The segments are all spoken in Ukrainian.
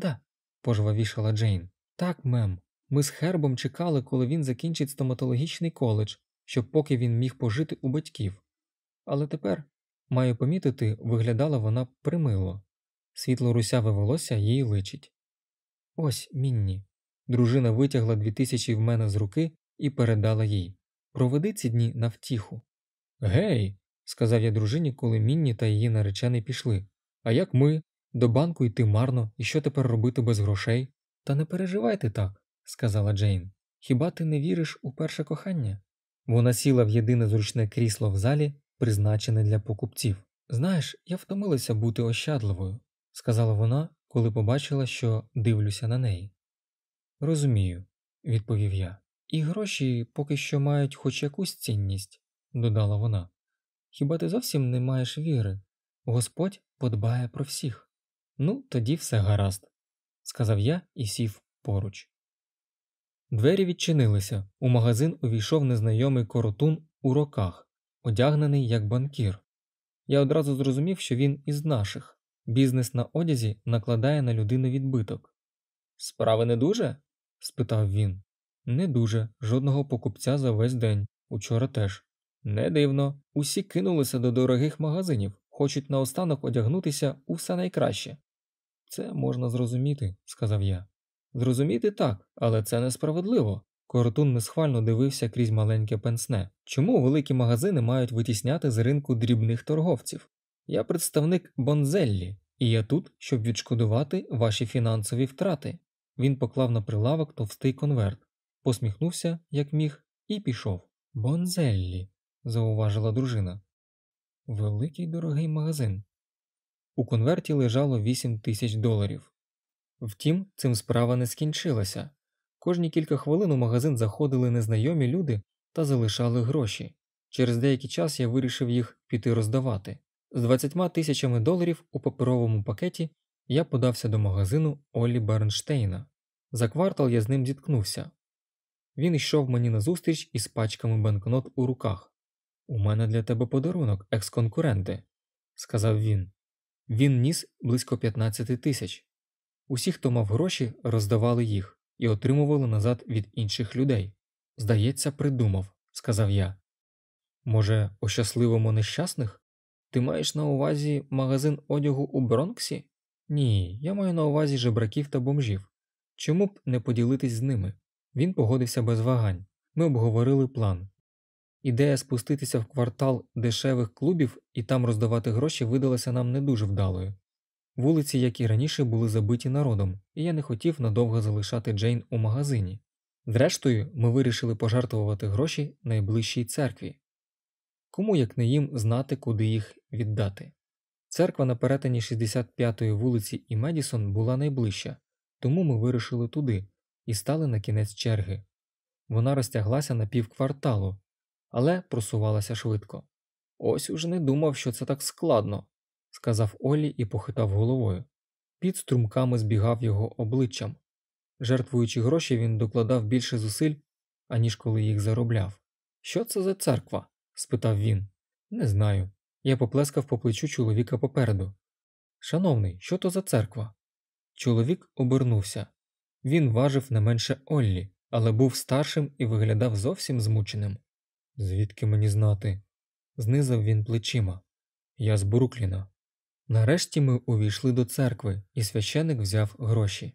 правда? пожвавішала Джейн. Так, мем. Ми з Хербом чекали, коли він закінчить стоматологічний коледж, щоб поки він міг пожити у батьків. Але тепер, маю помітити, виглядала вона примило. Світло русяве волосся їй личить. Ось Мінні. Дружина витягла дві тисячі в мене з руки і передала їй. Проведи ці дні на втіху. Гей, сказав я дружині, коли Мінні та її наречений пішли. А як ми? До банку йти марно, і що тепер робити без грошей? Та не переживайте так, сказала Джейн. Хіба ти не віриш у перше кохання? Вона сіла в єдине зручне крісло в залі, призначене для покупців. Знаєш, я втомилася бути ощадливою, сказала вона, коли побачила, що дивлюся на неї. Розумію, відповів я. І гроші поки що мають хоч якусь цінність, додала вона. Хіба ти зовсім не маєш віри? Господь подбає про всіх. Ну, тоді все гаразд, сказав я і сів поруч. Двері відчинилися. У магазин увійшов незнайомий коротун у роках, одягнений як банкір. Я одразу зрозумів, що він із наших. Бізнес на одязі накладає на людину відбиток. Справи не дуже? спитав він. Не дуже, жодного покупця за весь день, учора теж. Не дивно, усі кинулися до дорогих магазинів, хочуть наостанок одягнутися у все найкраще. Це можна зрозуміти, сказав я. Зрозуміти так, але це несправедливо. Коротун несхвально дивився крізь маленьке пенсне. Чому великі магазини мають витісняти з ринку дрібних торговців? Я представник Бонзеллі, і я тут, щоб відшкодувати ваші фінансові втрати. Він поклав на прилавок товстий конверт, посміхнувся, як міг, і пішов. Бонзеллі, зауважила дружина. Великий дорогий магазин. У конверті лежало 8 тисяч доларів. Втім, цим справа не скінчилася. Кожні кілька хвилин у магазин заходили незнайомі люди та залишали гроші. Через деякий час я вирішив їх піти роздавати. З 20 тисячами доларів у паперовому пакеті я подався до магазину Олі Бернштейна. За квартал я з ним зіткнувся. Він йшов мені назустріч із пачками банкнот у руках. У мене для тебе подарунок, екс-конкуренти, сказав він. Він ніс близько 15 тисяч. Усі, хто мав гроші, роздавали їх і отримували назад від інших людей. Здається, придумав, сказав я. Може, ощасливимо нещасних? Ти маєш на увазі магазин одягу у Бронксі? Ні, я маю на увазі жебраків та бомжів. Чому б не поділитись з ними? Він погодився без вагань. Ми обговорили план. Ідея спуститися в квартал дешевих клубів і там роздавати гроші видалася нам не дуже вдалою. Вулиці, як і раніше, були забиті народом, і я не хотів надовго залишати Джейн у магазині. Зрештою, ми вирішили пожертвувати гроші найближчій церкві. Кому як не їм знати, куди їх віддати. Церква на перетині 65-ї вулиці і Медісон була найближча, тому ми вирушили туди і стали на кінець черги. Вона розтяглася на півкварталу, але просувалася швидко. Ось уже не думав, що це так складно, сказав Олі і похитав головою. Під струмками збігав його обличчям. Жертвуючи гроші, він докладав більше зусиль, аніж коли їх заробляв. Що це за церква? спитав він. Не знаю. Я поплескав по плечу чоловіка попереду. Шановний, що то за церква? Чоловік обернувся. Він важив не менше Оллі, але був старшим і виглядав зовсім змученим. Звідки мені знати? знизав він плечима. Я з Брукліна. Нарешті ми увійшли до церкви, і священик взяв гроші.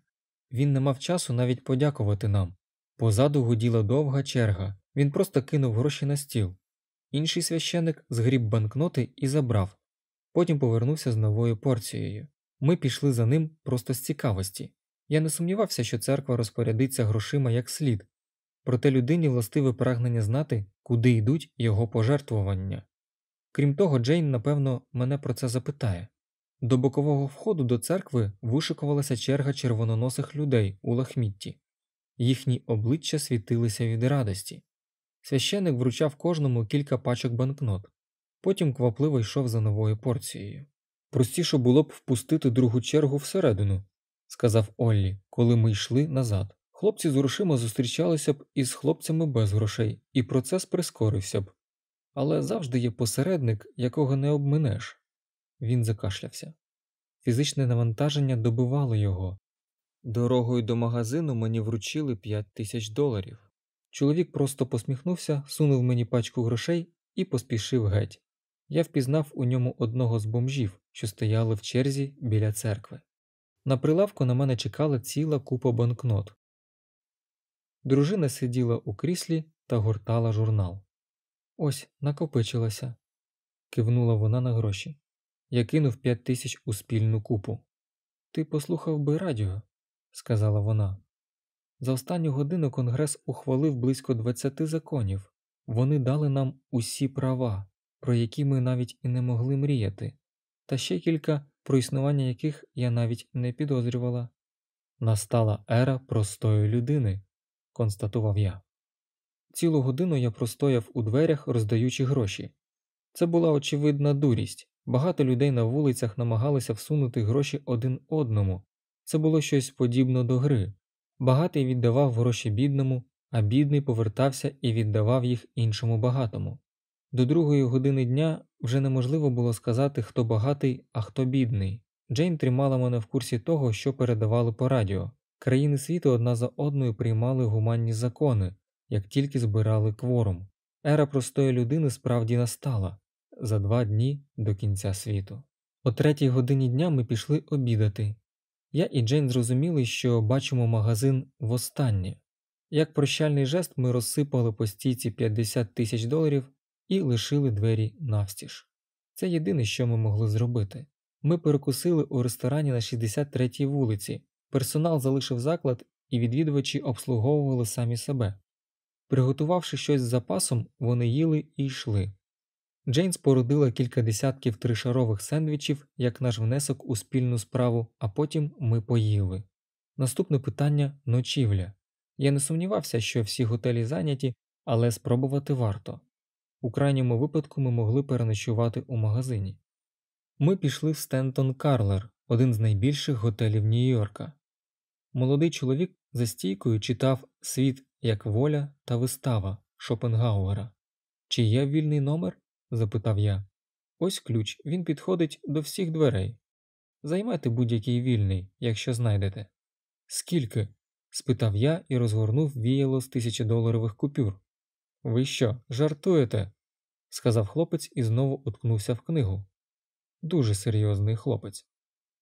Він не мав часу навіть подякувати нам. Позаду гуділа довга черга, він просто кинув гроші на стіл. Інший священик згріб банкноти і забрав, потім повернувся з новою порцією. Ми пішли за ним просто з цікавості. Я не сумнівався, що церква розпорядиться грошима як слід, проте людині властиве прагнення знати, куди йдуть його пожертвування. Крім того, Джейн, напевно, мене про це запитає. До бокового входу до церкви вишикувалася черга червононосих людей у лахмітті, їхні обличчя світилися від радості. Священик вручав кожному кілька пачок банкнот, потім квапливо йшов за новою порцією. Простіше було б впустити другу чергу всередину, сказав Оллі, коли ми йшли назад. Хлопці з грошима зустрічалися б із хлопцями без грошей, і процес прискорився б. Але завжди є посередник, якого не обминеш. Він закашлявся. Фізичне навантаження добивало його, Дорогою до магазину мені вручили 5 тисяч доларів. Чоловік просто посміхнувся, сунув мені пачку грошей і поспішив геть. Я впізнав у ньому одного з бомжів, що стояли в черзі біля церкви. На прилавку на мене чекала ціла купа банкнот. Дружина сиділа у кріслі та гортала журнал. Ось накопичилася, кивнула вона на гроші. Я кинув п'ять тисяч у спільну купу. Ти послухав би радіо, сказала вона. За останню годину Конгрес ухвалив близько 20 законів. Вони дали нам усі права, про які ми навіть і не могли мріяти, та ще кілька, про існування яких я навіть не підозрювала. Настала ера простої людини, констатував я. Цілу годину я простояв у дверях, роздаючи гроші. Це була очевидна дурість. Багато людей на вулицях намагалися всунути гроші один одному. Це було щось подібно до гри. Багатий віддавав гроші бідному, а бідний повертався і віддавав їх іншому багатому. До другої години дня вже неможливо було сказати, хто багатий, а хто бідний. Джейн тримала мене в курсі того, що передавали по радіо. Країни світу одна за одною приймали гуманні закони, як тільки збирали кворум. Ера простої людини справді настала за два дні до кінця світу. О третій годині дня ми пішли обідати. Я і Джейн зрозуміли, що бачимо магазин востаннє. Як прощальний жест ми розсипали по стійці 50 тисяч доларів і лишили двері навстіж. Це єдине, що ми могли зробити. Ми перекусили у ресторані на 63-й вулиці, персонал залишив заклад і відвідувачі обслуговували самі себе. Приготувавши щось з запасом, вони їли і йшли. Джейн спорудила кілька десятків тришарових сендвічів як наш внесок у спільну справу, а потім ми поїли. Наступне питання ночівля. Я не сумнівався, що всі готелі зайняті, але спробувати варто. У крайньому випадку ми могли переночувати у магазині. Ми пішли в Стентон Карлер, один з найбільших готелів Нью-Йорка. Молодий чоловік за стійкою читав Світ як воля та вистава Шопенгауера. Чи є вільний номер? запитав я. Ось ключ, він підходить до всіх дверей. Займайте будь-який вільний, якщо знайдете. Скільки? спитав я і розгорнув віяло з тисячодоларових купюр. Ви що, жартуєте? сказав хлопець і знову уткнувся в книгу. Дуже серйозний хлопець.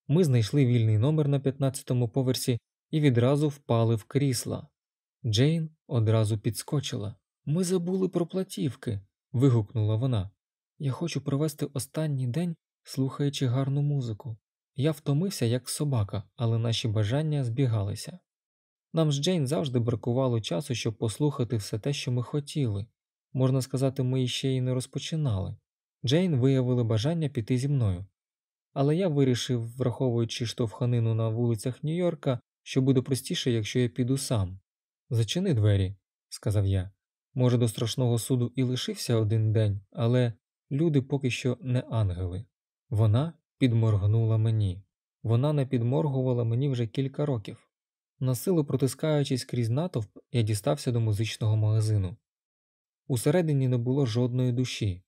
Ми знайшли вільний номер на 15-му поверсі і відразу впали в крісла. Джейн одразу підскочила. Ми забули про платівки. вигукнула вона. Я хочу провести останній день, слухаючи гарну музику. Я втомився, як собака, але наші бажання збігалися. Нам з Джейн завжди бракувало часу, щоб послухати все те, що ми хотіли. Можна сказати, ми іще й не розпочинали. Джейн виявила бажання піти зі мною. Але я вирішив, враховуючи штовханину на вулицях Нью-Йорка, що буде простіше, якщо я піду сам. Зачини двері, сказав я. Може, до страшного суду і лишився один день, але люди поки що не ангели. Вона підморгнула мені. Вона не підморгувала мені вже кілька років. Насилу протискаючись крізь натовп, я дістався до музичного магазину. Усередині не було жодної душі.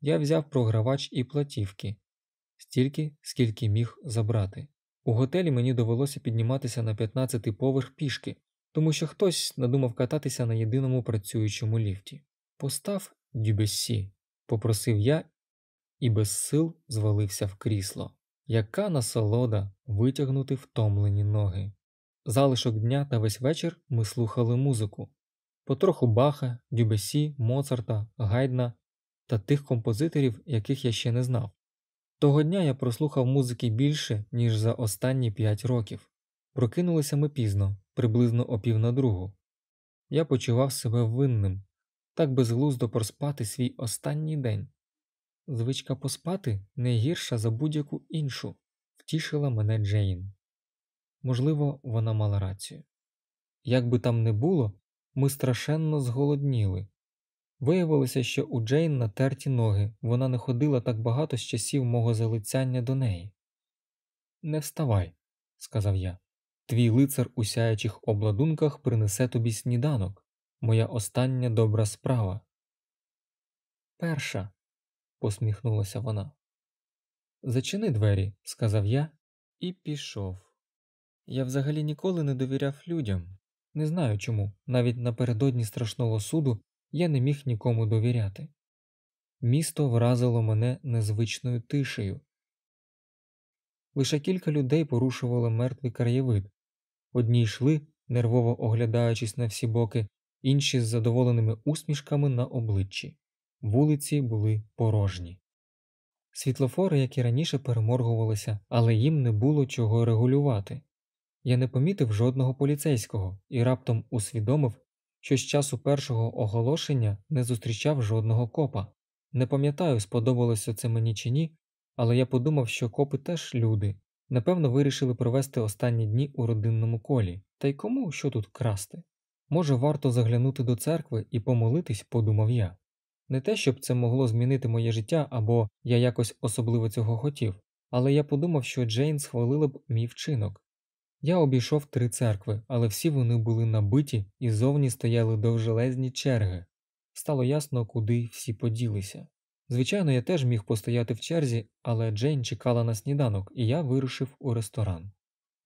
Я взяв програвач і платівки стільки, скільки міг забрати. У готелі мені довелося підніматися на 15-й поверх пішки, тому що хтось надумав кататися на єдиному працюючому ліфті. Постав дюбессі, попросив я і без сил звалився в крісло. Яка насолода витягнути втомлені ноги. Залишок дня та весь вечір ми слухали музику, потроху Баха, Дюбесі, Моцарта, Гайдна та тих композиторів, яких я ще не знав. Того дня я прослухав музики більше, ніж за останні п'ять років. Прокинулися ми пізно, приблизно о пів на другу. Я почував себе винним, так безглуздо проспати свій останній день. Звичка поспати не гірша за будь-яку іншу, втішила мене Джейн. Можливо, вона мала рацію. Як би там не було, ми страшенно зголодніли. Виявилося, що у Джейн натерті ноги, вона не ходила так багато з часів мого залицяння до неї. Не вставай, сказав я. Твій лицар у сяючих обладунках принесе тобі сніданок, моя остання добра справа. Перша, посміхнулася вона. Зачини двері, сказав я і пішов. Я взагалі ніколи не довіряв людям. Не знаю чому, навіть напередодні страшного суду я не міг нікому довіряти. Місто вразило мене незвичною тишею. Лише кілька людей порушували мертвий краєвид. Одні йшли, нервово оглядаючись на всі боки, інші з задоволеними усмішками на обличчі. Вулиці були порожні. Світлофори, як і раніше, переморгувалися, але їм не було чого регулювати. Я не помітив жодного поліцейського і раптом усвідомив, що з часу першого оголошення не зустрічав жодного копа. Не пам'ятаю, сподобалося це мені чи ні, але я подумав, що копи теж люди, напевно, вирішили провести останні дні у родинному колі, та й кому що тут красти. Може, варто заглянути до церкви і помолитись, подумав я. Не те, щоб це могло змінити моє життя або я якось особливо цього хотів, але я подумав, що Джейн схвалила б мій вчинок. Я обійшов три церкви, але всі вони були набиті і зовні стояли довжелезні черги. Стало ясно, куди всі поділися. Звичайно, я теж міг постояти в черзі, але Джейн чекала на сніданок, і я вирушив у ресторан.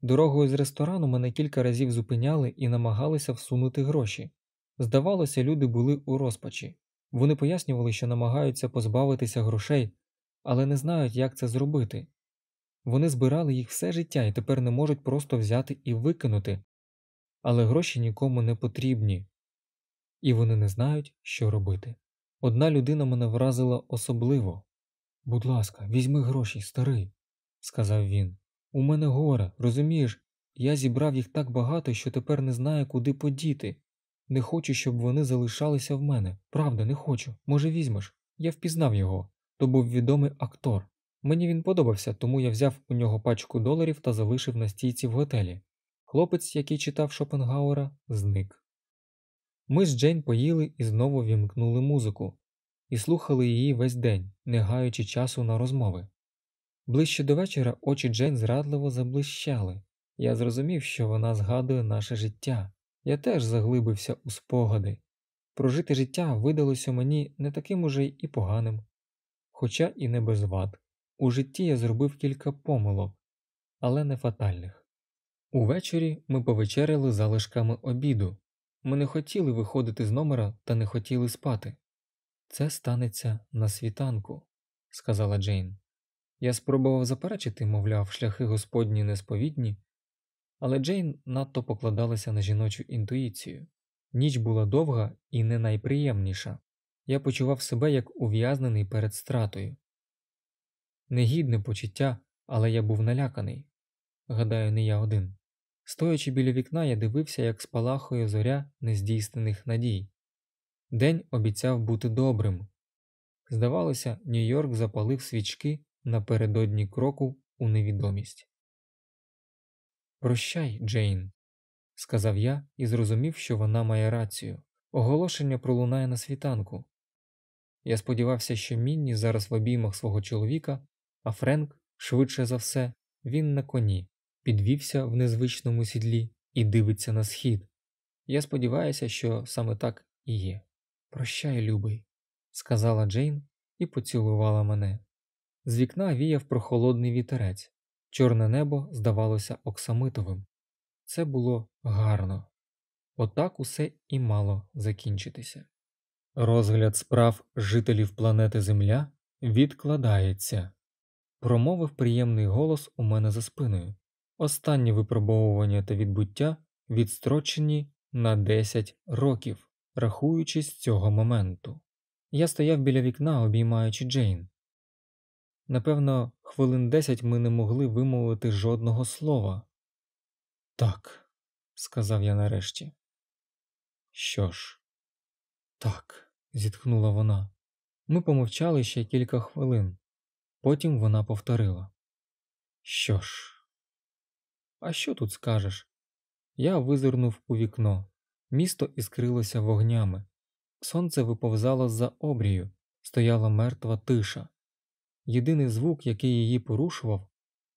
Дорогою з ресторану мене кілька разів зупиняли і намагалися всунути гроші. Здавалося, люди були у розпачі. Вони пояснювали, що намагаються позбавитися грошей, але не знають, як це зробити. Вони збирали їх все життя і тепер не можуть просто взяти і викинути, але гроші нікому не потрібні, і вони не знають, що робити. Одна людина мене вразила особливо. Будь ласка, візьми гроші, старий, сказав він. У мене горе, розумієш, я зібрав їх так багато, що тепер не знаю, куди подіти. Не хочу, щоб вони залишалися в мене. Правда, не хочу. Може, візьмеш? Я впізнав його. То був відомий актор. Мені він подобався, тому я взяв у нього пачку доларів та залишив на стійці в готелі. Хлопець, який читав Шопенгауера, зник. Ми з Джейн поїли і знову вімкнули музику, і слухали її весь день, не гаючи часу на розмови. Ближче до вечора очі Джейн зрадливо заблищали. Я зрозумів, що вона згадує наше життя. Я теж заглибився у спогади. Прожити життя видалося мені не таким уже і поганим, хоча і не без вад. У житті я зробив кілька помилок, але не фатальних. Увечері ми повечеряли залишками обіду. Ми не хотіли виходити з номера та не хотіли спати. Це станеться на світанку, сказала Джейн. Я спробував заперечити, мовляв, шляхи господні несповідні, але Джейн надто покладалася на жіночу інтуїцію. Ніч була довга і не найприємніша. Я почував себе як ув'язнений перед стратою. Негідне почуття, але я був наляканий. Гадаю, не я один. Стоячи біля вікна, я дивився, як спалахує зоря нездійснених надій. День обіцяв бути добрим. Здавалося, Нью-Йорк запалив свічки напередодні кроку у невідомість. Прощай, Джейн, сказав я і зрозумів, що вона має рацію. Оголошення пролунає на світанку. Я сподівався, що Мінні зараз в обіймах свого чоловіка, а Френк, швидше за все, він на коні, підвівся в незвичному сідлі і дивиться на схід. Я сподіваюся, що саме так і є. Прощай, любий, сказала Джейн і поцілувала мене. З вікна віяв прохолодний вітерець, чорне небо здавалося оксамитовим. Це було гарно. Отак усе і мало закінчитися. Розгляд справ жителів планети Земля відкладається, промовив приємний голос у мене за спиною. Останні випробовування та відбуття відстрочені на 10 років, рахуючи з цього моменту. Я стояв біля вікна, обіймаючи Джейн. Напевно, хвилин десять ми не могли вимовити жодного слова. Так, сказав я нарешті. Що ж, так, зітхнула вона. Ми помовчали ще кілька хвилин. Потім вона повторила. Що ж, а що тут скажеш? Я визирнув у вікно. Місто іскрилося вогнями. Сонце виповзало за обрію, стояла мертва тиша. Єдиний звук, який її порушував,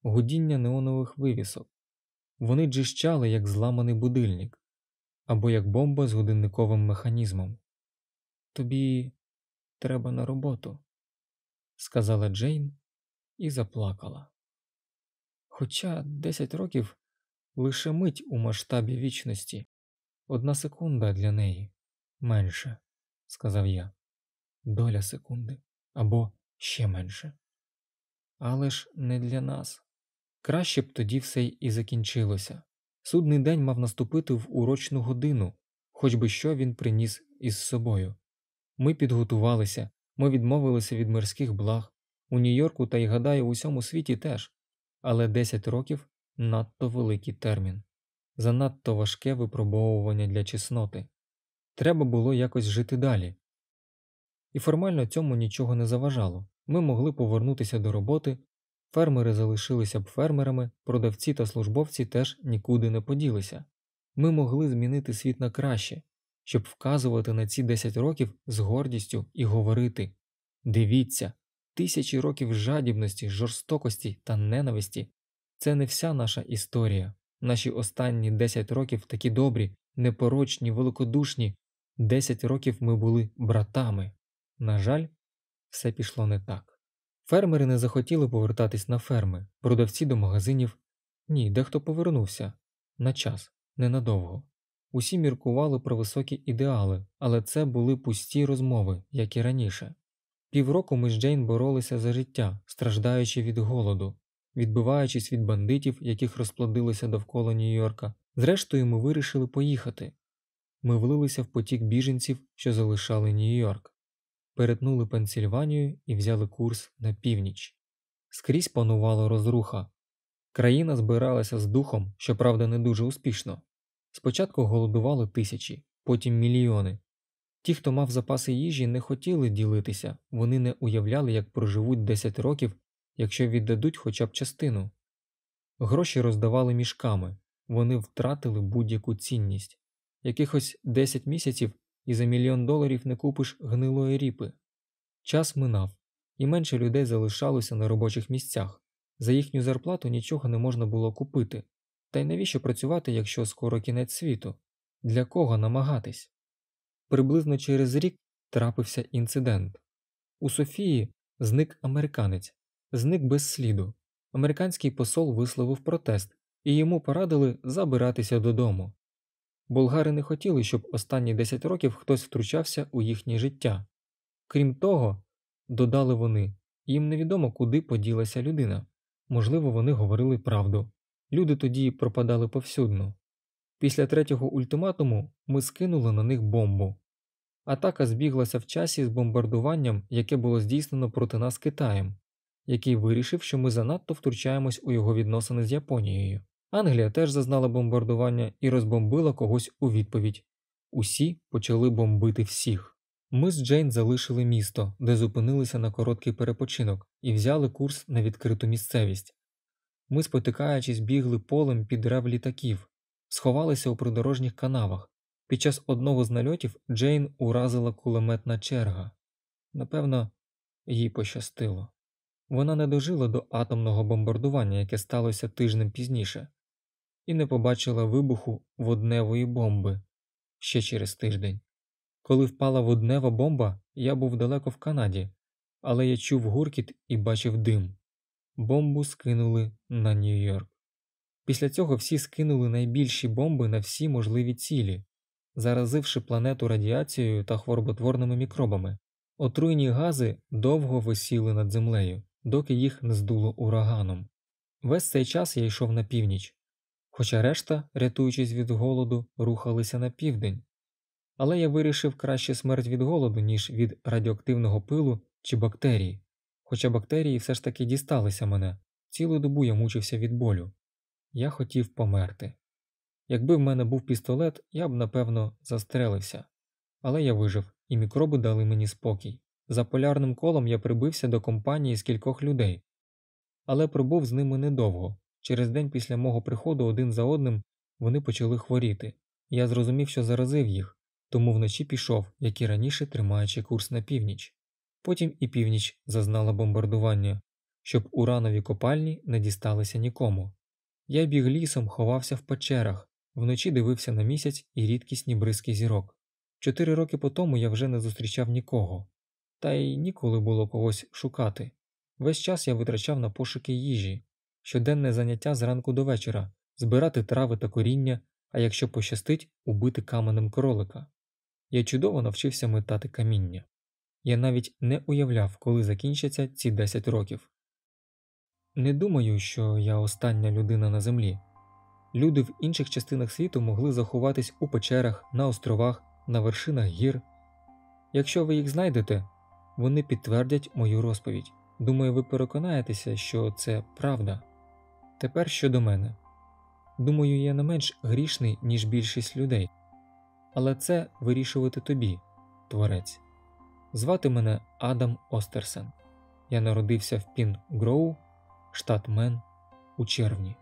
гудіння неонових вивісок. Вони джищали, як зламаний будильник або як бомба з годинниковим механізмом. Тобі треба на роботу, сказала Джейн і заплакала. Хоча десять років лише мить у масштабі вічності, одна секунда для неї менше, сказав я, доля секунди або ще менше. Але ж не для нас. Краще б тоді все і закінчилося. Судний день мав наступити в урочну годину, хоч би що він приніс із собою. Ми підготувалися, ми відмовилися від мирських благ, у Нью-Йорку та й гадаю, у всьому світі теж, але 10 років надто великий термін, занадто важке випробовування для чесноти. Треба було якось жити далі. І формально цьому нічого не заважало ми могли повернутися до роботи, фермери залишилися б фермерами, продавці та службовці теж нікуди не поділися. Ми могли змінити світ на краще, щоб вказувати на ці 10 років з гордістю і говорити Дивіться, тисячі років жадібності, жорстокості та ненависті це не вся наша історія. Наші останні 10 років такі добрі, непорочні, великодушні. 10 років ми були братами. На жаль, все пішло не так. Фермери не захотіли повертатись на ферми, продавці до магазинів. Ні, дехто повернувся на час, ненадовго. Усі міркували про високі ідеали, але це були пусті розмови, як і раніше. Півроку ми з Джейн боролися за життя, страждаючи від голоду, відбиваючись від бандитів, яких розплодилося довкола Нью-Йорка. Зрештою, ми вирішили поїхати. Ми влилися в потік біженців, що залишали Нью-Йорк перетнули Пенсільванію і взяли курс на північ. Скрізь панувала розруха. Країна збиралася з духом, щоправда, не дуже успішно. Спочатку голодували тисячі, потім мільйони. Ті, хто мав запаси їжі, не хотіли ділитися, вони не уявляли, як проживуть 10 років, якщо віддадуть хоча б частину. Гроші роздавали мішками, вони втратили будь-яку цінність. Якихось 10 місяців і за мільйон доларів не купиш гнилої ріпи. Час минав, і менше людей залишалося на робочих місцях. За їхню зарплату нічого не можна було купити. Та й навіщо працювати, якщо скоро кінець світу? Для кого намагатись? Приблизно через рік трапився інцидент. У Софії зник американець, зник без сліду. Американський посол висловив протест, і йому порадили забиратися додому. Болгари не хотіли, щоб останні 10 років хтось втручався у їхнє життя. Крім того, додали вони, їм невідомо, куди поділася людина. Можливо, вони говорили правду. Люди тоді пропадали повсюдно. Після третього ультиматуму ми скинули на них бомбу. Атака збіглася в часі з бомбардуванням, яке було здійснено проти нас Китаєм, який вирішив, що ми занадто втручаємось у його відносини з Японією. Англія теж зазнала бомбардування і розбомбила когось у відповідь. Усі почали бомбити всіх. Ми з Джейн залишили місто, де зупинилися на короткий перепочинок, і взяли курс на відкриту місцевість. Ми, спотикаючись, бігли полем під рев літаків, сховалися у придорожніх канавах. Під час одного з нальотів Джейн уразила кулеметна черга. Напевно, їй пощастило. Вона не дожила до атомного бомбардування, яке сталося тижнем пізніше і не побачила вибуху водневої бомби ще через тиждень. Коли впала воднева бомба, я був далеко в Канаді, але я чув гуркіт і бачив дим. Бомбу скинули на Нью-Йорк. Після цього всі скинули найбільші бомби на всі можливі цілі, заразивши планету радіацією та хвороботворними мікробами. Отруйні гази довго висіли над землею, доки їх не здуло ураганом. Весь цей час я йшов на північ, хоча решта, рятуючись від голоду, рухалися на південь. Але я вирішив краще смерть від голоду, ніж від радіоактивного пилу чи бактерій, хоча бактерії все ж таки дісталися мене, цілу добу я мучився від болю. Я хотів померти. Якби в мене був пістолет, я б напевно застрелився, але я вижив, і мікроби дали мені спокій. За полярним колом я прибився до компанії з кількох людей, але пробув з ними недовго, Через день після мого приходу один за одним вони почали хворіти. Я зрозумів, що заразив їх, тому вночі пішов, як і раніше тримаючи курс на північ. Потім і північ зазнала бомбардування, щоб уранові копальні не дісталися нікому. Я біг лісом, ховався в печерах, вночі дивився на місяць і рідкісні бризки зірок. Чотири роки по тому я вже не зустрічав нікого, та й ніколи було когось шукати. Весь час я витрачав на пошуки їжі, щоденне заняття зранку до вечора, збирати трави та коріння, а якщо пощастить, убити каменем кролика. Я чудово навчився метати каміння. Я навіть не уявляв, коли закінчаться ці 10 років. Не думаю, що я остання людина на землі. Люди в інших частинах світу могли заховатись у печерах, на островах, на вершинах гір. Якщо ви їх знайдете, вони підтвердять мою розповідь. Думаю, ви переконаєтеся, що це правда. Тепер щодо мене. Думаю, я не менш грішний, ніж більшість людей. Але це вирішувати тобі, творець. Звати мене Адам Остерсен. Я народився в Пін Гроу, штат Мен, у червні.